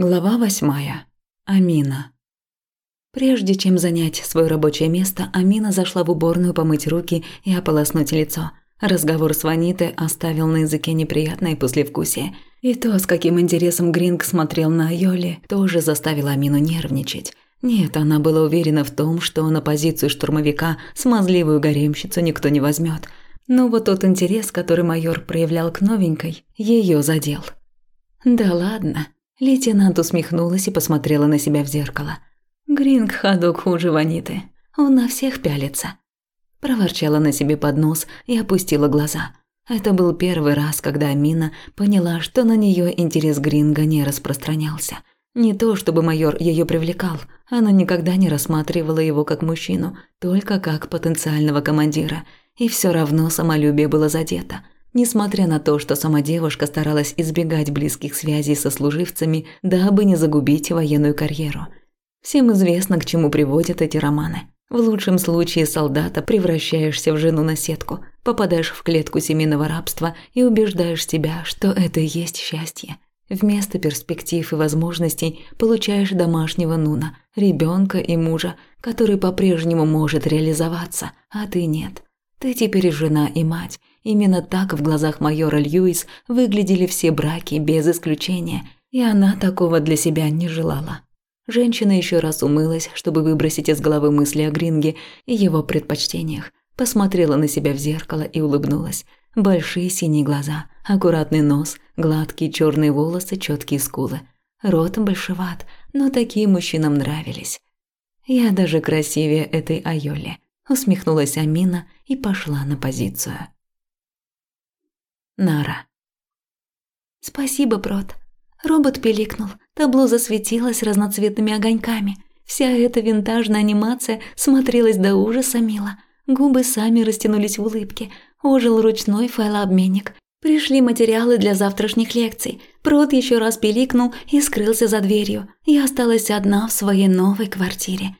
Глава восьмая. Амина. Прежде чем занять свое рабочее место, Амина зашла в уборную помыть руки и ополоснуть лицо. Разговор с Ванитой оставил на языке неприятное послевкусие. И то, с каким интересом Гринг смотрел на Йоли, тоже заставило Амину нервничать. Нет, она была уверена в том, что на позицию штурмовика смазливую гаремщицу никто не возьмет. Но вот тот интерес, который майор проявлял к новенькой, ее задел. «Да ладно», Лейтенант усмехнулась и посмотрела на себя в зеркало. Гринг ходок хуже Ваниты. Он на всех пялится. Проворчала на себе под нос и опустила глаза. Это был первый раз, когда Амина поняла, что на нее интерес Гринга не распространялся. Не то, чтобы майор ее привлекал, она никогда не рассматривала его как мужчину, только как потенциального командира, и все равно самолюбие было задето – Несмотря на то, что сама девушка старалась избегать близких связей со служивцами, дабы не загубить военную карьеру. Всем известно, к чему приводят эти романы. В лучшем случае солдата превращаешься в жену на сетку, попадаешь в клетку семейного рабства и убеждаешь себя, что это и есть счастье. Вместо перспектив и возможностей получаешь домашнего Нуна, ребенка и мужа, который по-прежнему может реализоваться, а ты нет. Ты теперь жена и мать, Именно так в глазах майора Льюис выглядели все браки без исключения, и она такого для себя не желала. Женщина еще раз умылась, чтобы выбросить из головы мысли о Гринге и его предпочтениях. Посмотрела на себя в зеркало и улыбнулась. Большие синие глаза, аккуратный нос, гладкие черные волосы, четкие скулы. Рот большеват, но такие мужчинам нравились. Я даже красивее этой Айоли. Усмехнулась Амина и пошла на позицию. Нара. «Спасибо, Прот». Робот пиликнул, табло засветилось разноцветными огоньками. Вся эта винтажная анимация смотрелась до ужаса мило. Губы сами растянулись в улыбке. Ожил ручной файлообменник. Пришли материалы для завтрашних лекций. Прот еще раз пиликнул и скрылся за дверью. Я осталась одна в своей новой квартире.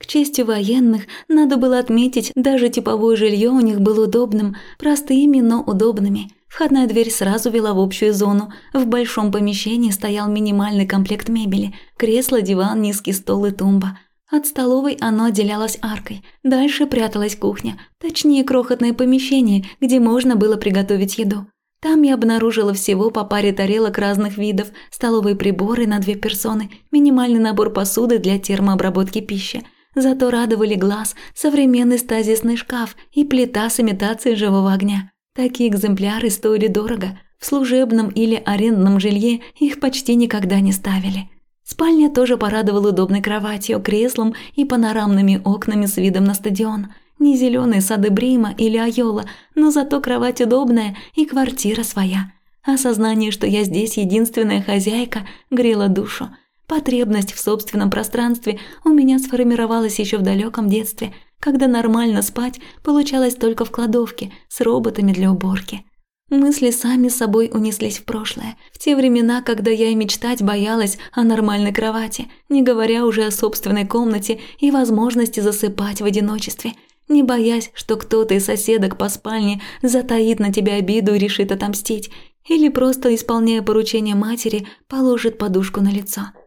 К чести военных, надо было отметить, даже типовое жилье у них было удобным, простыми, но удобными – Входная дверь сразу вела в общую зону. В большом помещении стоял минимальный комплект мебели. Кресло, диван, низкий стол и тумба. От столовой оно отделялось аркой. Дальше пряталась кухня, точнее крохотное помещение, где можно было приготовить еду. Там я обнаружила всего по паре тарелок разных видов, столовые приборы на две персоны, минимальный набор посуды для термообработки пищи. Зато радовали глаз современный стазисный шкаф и плита с имитацией живого огня. Такие экземпляры стоили дорого. В служебном или арендном жилье их почти никогда не ставили. Спальня тоже порадовала удобной кроватью, креслом и панорамными окнами с видом на стадион. Не зеленые сады Брима или Айола, но зато кровать удобная и квартира своя. Осознание, что я здесь единственная хозяйка, грело душу. Потребность в собственном пространстве у меня сформировалась еще в далеком детстве – когда нормально спать получалось только в кладовке с роботами для уборки. Мысли сами собой унеслись в прошлое, в те времена, когда я и мечтать боялась о нормальной кровати, не говоря уже о собственной комнате и возможности засыпать в одиночестве, не боясь, что кто-то из соседок по спальне затаит на тебя обиду и решит отомстить, или просто, исполняя поручение матери, положит подушку на лицо –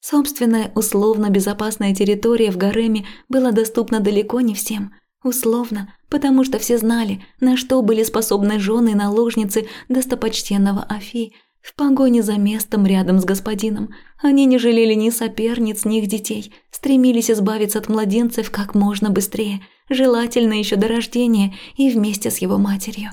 Собственная условно-безопасная территория в гареме была доступна далеко не всем. Условно, потому что все знали, на что были способны жены и наложницы достопочтенного Афи в погоне за местом рядом с господином. Они не жалели ни соперниц, ни их детей, стремились избавиться от младенцев как можно быстрее, желательно еще до рождения и вместе с его матерью.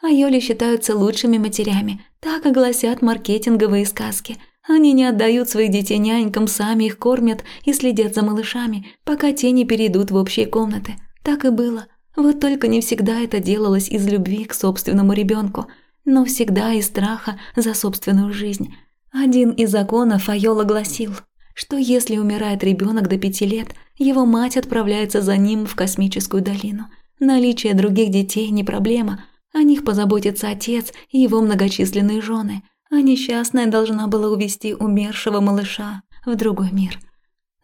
Айоли считаются лучшими матерями, так и гласят маркетинговые сказки – они не отдают своих детей нянькам, сами их кормят и следят за малышами, пока те не перейдут в общие комнаты. Так и было. Вот только не всегда это делалось из любви к собственному ребенку, но всегда из страха за собственную жизнь. Один из законов Айола гласил, что если умирает ребенок до пяти лет, его мать отправляется за ним в космическую долину. Наличие других детей не проблема, о них позаботится отец и его многочисленные жены – а несчастная должна была увести умершего малыша в другой мир.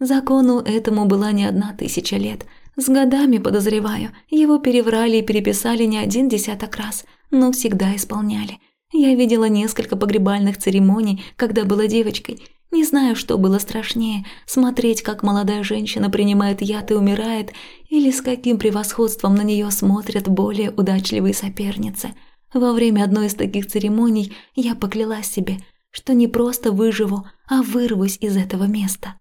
Закону этому была не одна тысяча лет. С годами, подозреваю, его переврали и переписали не один десяток раз, но всегда исполняли. Я видела несколько погребальных церемоний, когда была девочкой. Не знаю, что было страшнее – смотреть, как молодая женщина принимает яд и умирает, или с каким превосходством на нее смотрят более удачливые соперницы. Во время одной из таких церемоний я поклялась себе, что не просто выживу, а вырвусь из этого места.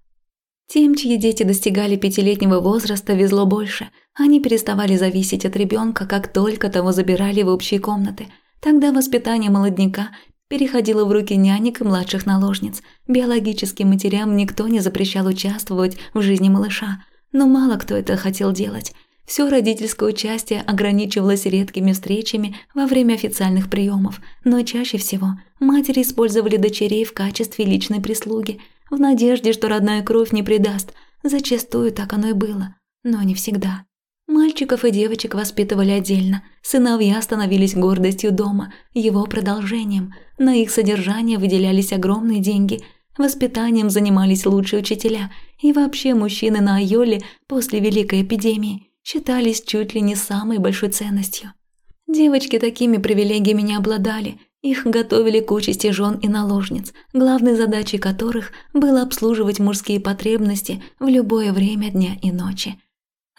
Тем, чьи дети достигали пятилетнего возраста, везло больше. Они переставали зависеть от ребенка, как только того забирали в общие комнаты. Тогда воспитание молодняка переходило в руки нянек и младших наложниц. Биологическим матерям никто не запрещал участвовать в жизни малыша, но мало кто это хотел делать. Все родительское участие ограничивалось редкими встречами во время официальных приемов, но чаще всего матери использовали дочерей в качестве личной прислуги, в надежде, что родная кровь не предаст. Зачастую так оно и было, но не всегда. Мальчиков и девочек воспитывали отдельно. Сыновья становились гордостью дома, его продолжением. На их содержание выделялись огромные деньги. Воспитанием занимались лучшие учителя. И вообще мужчины на Айоле после Великой эпидемии считались чуть ли не самой большой ценностью. Девочки такими привилегиями не обладали. Их готовили к участи жен и наложниц, главной задачей которых было обслуживать мужские потребности в любое время дня и ночи.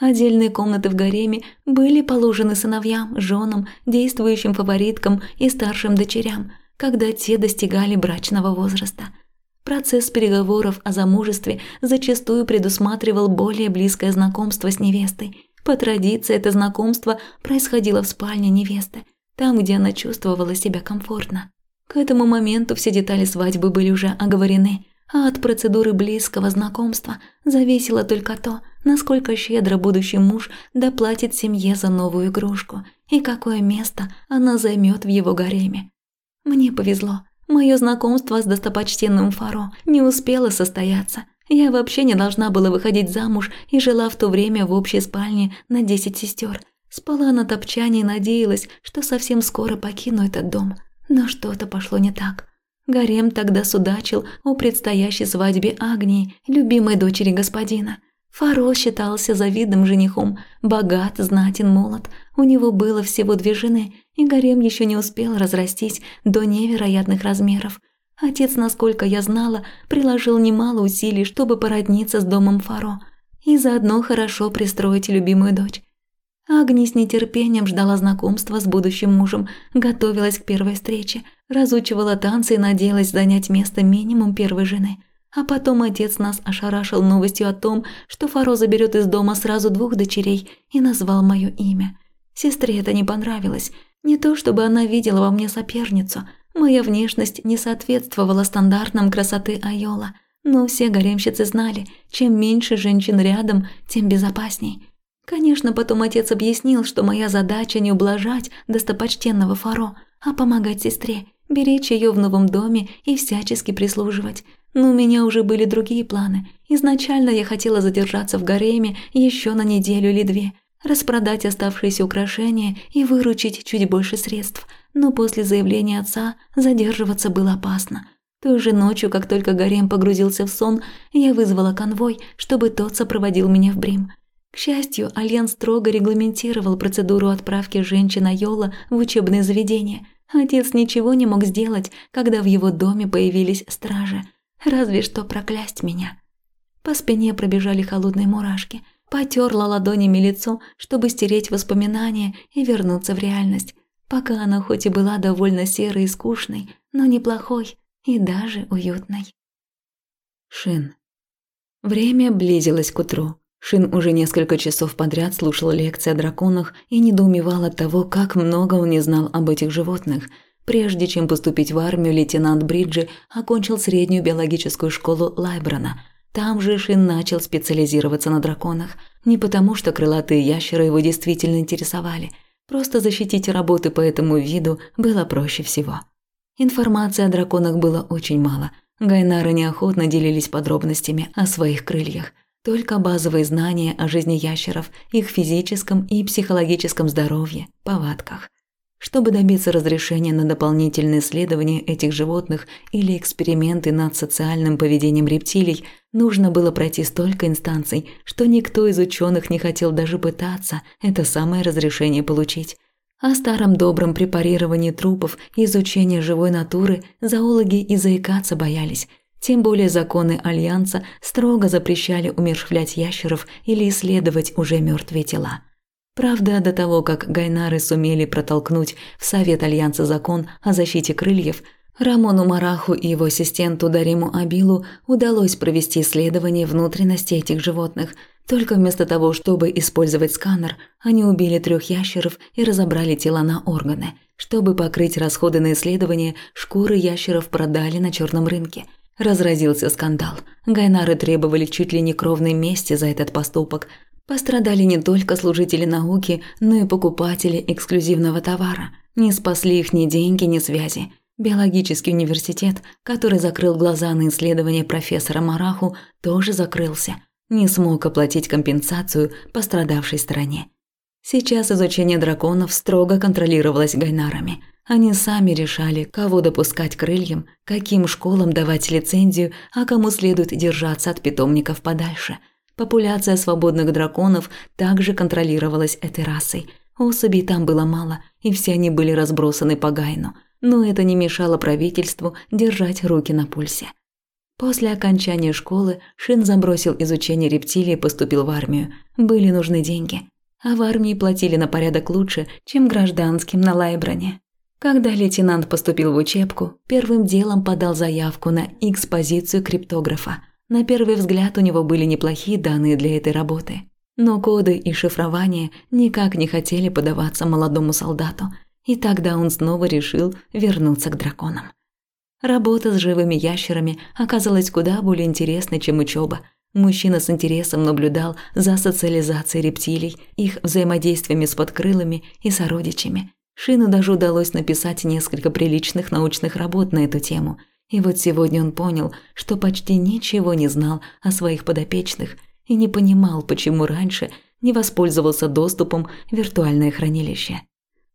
Отдельные комнаты в гареме были положены сыновьям, женам, действующим фавориткам и старшим дочерям, когда те достигали брачного возраста. Процесс переговоров о замужестве зачастую предусматривал более близкое знакомство с невестой. По традиции это знакомство происходило в спальне невесты, там, где она чувствовала себя комфортно. К этому моменту все детали свадьбы были уже оговорены, а от процедуры близкого знакомства зависело только то, насколько щедро будущий муж доплатит семье за новую игрушку и какое место она займет в его гареме. Мне повезло. Мое знакомство с достопочтенным Фаро не успело состояться. Я вообще не должна была выходить замуж и жила в то время в общей спальне на десять сестер. Спала на топчане и надеялась, что совсем скоро покину этот дом. Но что-то пошло не так. Гарем тогда судачил о предстоящей свадьбе Агнии, любимой дочери господина – Фаро считался завидным женихом, богат, знатен, молод. У него было всего две жены, и гарем еще не успел разрастись до невероятных размеров. Отец, насколько я знала, приложил немало усилий, чтобы породниться с домом Фаро и заодно хорошо пристроить любимую дочь. Агни с нетерпением ждала знакомства с будущим мужем, готовилась к первой встрече, разучивала танцы и надеялась занять место минимум первой жены – а потом отец нас ошарашил новостью о том, что Фаро заберет из дома сразу двух дочерей и назвал мое имя. Сестре это не понравилось. Не то чтобы она видела во мне соперницу. Моя внешность не соответствовала стандартам красоты Айола. Но все гаремщицы знали, чем меньше женщин рядом, тем безопасней. Конечно, потом отец объяснил, что моя задача не ублажать достопочтенного Фаро, а помогать сестре, беречь ее в новом доме и всячески прислуживать. Но у меня уже были другие планы. Изначально я хотела задержаться в гареме еще на неделю или две, распродать оставшиеся украшения и выручить чуть больше средств. Но после заявления отца задерживаться было опасно. Той же ночью, как только гарем погрузился в сон, я вызвала конвой, чтобы тот сопроводил меня в Брим. К счастью, Альянс строго регламентировал процедуру отправки женщин Айола в учебное заведение. Отец ничего не мог сделать, когда в его доме появились стражи – Разве что проклясть меня. По спине пробежали холодные мурашки. Потерла ладонями лицо, чтобы стереть воспоминания и вернуться в реальность. Пока она хоть и была довольно серой и скучной, но неплохой и даже уютной. Шин. Время близилось к утру. Шин уже несколько часов подряд слушал лекции о драконах и недоумевал от того, как много он не знал об этих животных – Прежде чем поступить в армию, лейтенант Бриджи окончил среднюю биологическую школу Лайбрана. Там же Шин начал специализироваться на драконах. Не потому, что крылатые ящеры его действительно интересовали. Просто защитить работы по этому виду было проще всего. Информации о драконах было очень мало. Гайнары неохотно делились подробностями о своих крыльях. Только базовые знания о жизни ящеров, их физическом и психологическом здоровье, повадках – чтобы добиться разрешения на дополнительные исследования этих животных или эксперименты над социальным поведением рептилий, нужно было пройти столько инстанций, что никто из ученых не хотел даже пытаться это самое разрешение получить. О старом добром препарировании трупов и изучении живой натуры зоологи и заикаться боялись. Тем более законы Альянса строго запрещали умершвлять ящеров или исследовать уже мертвые тела. Правда, до того, как Гайнары сумели протолкнуть в Совет Альянса закон о защите крыльев, Рамону Мараху и его ассистенту Дариму Абилу удалось провести исследование внутренности этих животных. Только вместо того, чтобы использовать сканер, они убили трех ящеров и разобрали тела на органы. Чтобы покрыть расходы на исследование, шкуры ящеров продали на черном рынке – Разразился скандал. Гайнары требовали чуть ли не кровной мести за этот поступок. Пострадали не только служители науки, но и покупатели эксклюзивного товара. Не спасли их ни деньги, ни связи. Биологический университет, который закрыл глаза на исследования профессора Мараху, тоже закрылся. Не смог оплатить компенсацию пострадавшей стороне. Сейчас изучение драконов строго контролировалось Гайнарами. Они сами решали, кого допускать крыльям, каким школам давать лицензию, а кому следует держаться от питомников подальше. Популяция свободных драконов также контролировалась этой расой. Особей там было мало, и все они были разбросаны по Гайну. Но это не мешало правительству держать руки на пульсе. После окончания школы Шин забросил изучение рептилий и поступил в армию. Были нужны деньги. А в армии платили на порядок лучше, чем гражданским на Лайбране. Когда лейтенант поступил в учебку, первым делом подал заявку на X-позицию криптографа. На первый взгляд у него были неплохие данные для этой работы. Но коды и шифрование никак не хотели подаваться молодому солдату, и тогда он снова решил вернуться к драконам. Работа с живыми ящерами оказалась куда более интересной, чем учеба. Мужчина с интересом наблюдал за социализацией рептилий, их взаимодействиями с подкрылыми и сородичами – Шину даже удалось написать несколько приличных научных работ на эту тему. И вот сегодня он понял, что почти ничего не знал о своих подопечных и не понимал, почему раньше не воспользовался доступом в виртуальное хранилище.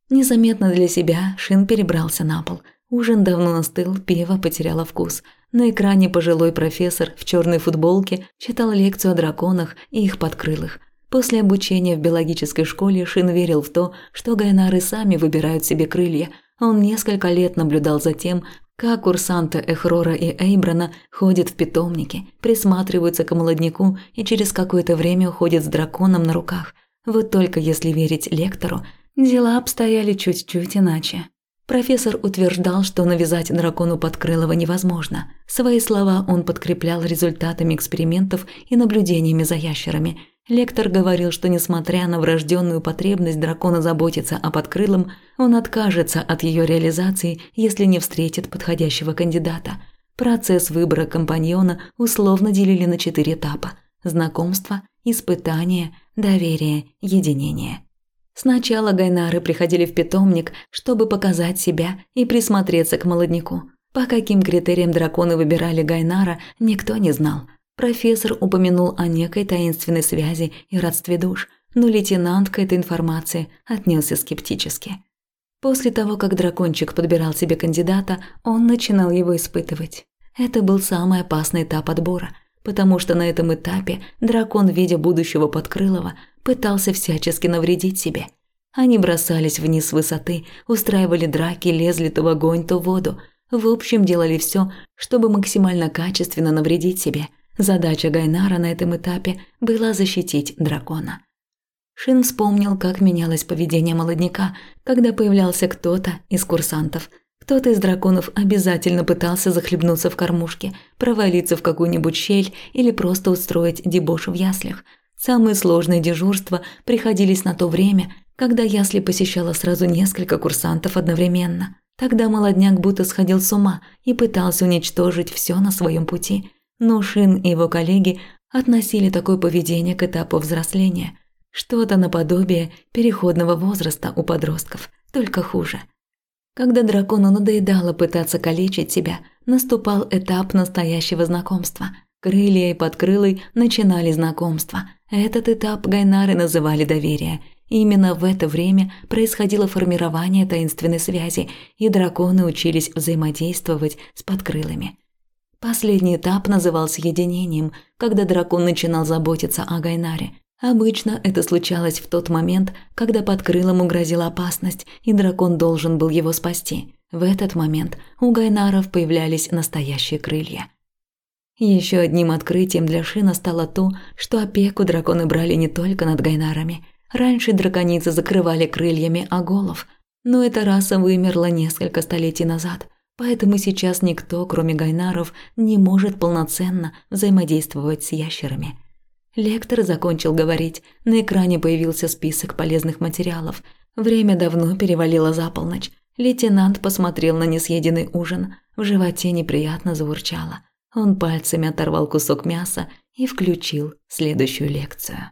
Незаметно для себя Шин перебрался на пол. Ужин давно настыл, пиво потеряло вкус. На экране пожилой профессор в черной футболке читал лекцию о драконах и их подкрылых – После обучения в биологической школе Шин верил в то, что гайнары сами выбирают себе крылья. Он несколько лет наблюдал за тем, как курсанты Эхрора и Эйбрана ходят в питомники, присматриваются к молодняку и через какое-то время уходят с драконом на руках. Вот только если верить лектору, дела обстояли чуть-чуть иначе. Профессор утверждал, что навязать дракону подкрылого невозможно. Свои слова он подкреплял результатами экспериментов и наблюдениями за ящерами – Лектор говорил, что несмотря на врожденную потребность дракона заботиться о подкрылом, он откажется от ее реализации, если не встретит подходящего кандидата. Процесс выбора компаньона условно делили на четыре этапа – знакомство, испытание, доверие, единение. Сначала гайнары приходили в питомник, чтобы показать себя и присмотреться к молодняку. По каким критериям драконы выбирали гайнара, никто не знал – Профессор упомянул о некой таинственной связи и родстве душ, но лейтенант к этой информации отнесся скептически. После того, как дракончик подбирал себе кандидата, он начинал его испытывать. Это был самый опасный этап отбора, потому что на этом этапе дракон, видя будущего подкрылого, пытался всячески навредить себе. Они бросались вниз с высоты, устраивали драки, лезли то в огонь, то в воду. В общем, делали все, чтобы максимально качественно навредить себе – Задача Гайнара на этом этапе была защитить дракона. Шин вспомнил, как менялось поведение молодняка, когда появлялся кто-то из курсантов. Кто-то из драконов обязательно пытался захлебнуться в кормушке, провалиться в какую-нибудь щель или просто устроить дебош в яслях. Самые сложные дежурства приходились на то время, когда ясли посещало сразу несколько курсантов одновременно. Тогда молодняк будто сходил с ума и пытался уничтожить все на своем пути – но Шин и его коллеги относили такое поведение к этапу взросления. Что-то наподобие переходного возраста у подростков, только хуже. Когда дракону надоедало пытаться калечить себя, наступал этап настоящего знакомства. Крылья и подкрылый начинали знакомство. Этот этап Гайнары называли доверие. Именно в это время происходило формирование таинственной связи, и драконы учились взаимодействовать с подкрылыми. Последний этап назывался единением, когда дракон начинал заботиться о Гайнаре. Обычно это случалось в тот момент, когда под крылом угрозила опасность, и дракон должен был его спасти. В этот момент у Гайнаров появлялись настоящие крылья. Еще одним открытием для Шина стало то, что опеку драконы брали не только над гайнарами. Раньше драконицы закрывали крыльями оголов, но эта раса вымерла несколько столетий назад, поэтому сейчас никто, кроме гайнаров, не может полноценно взаимодействовать с ящерами. Лектор закончил говорить, на экране появился список полезных материалов. Время давно перевалило за полночь. Лейтенант посмотрел на несъеденный ужин, в животе неприятно заурчало. Он пальцами оторвал кусок мяса и включил следующую лекцию.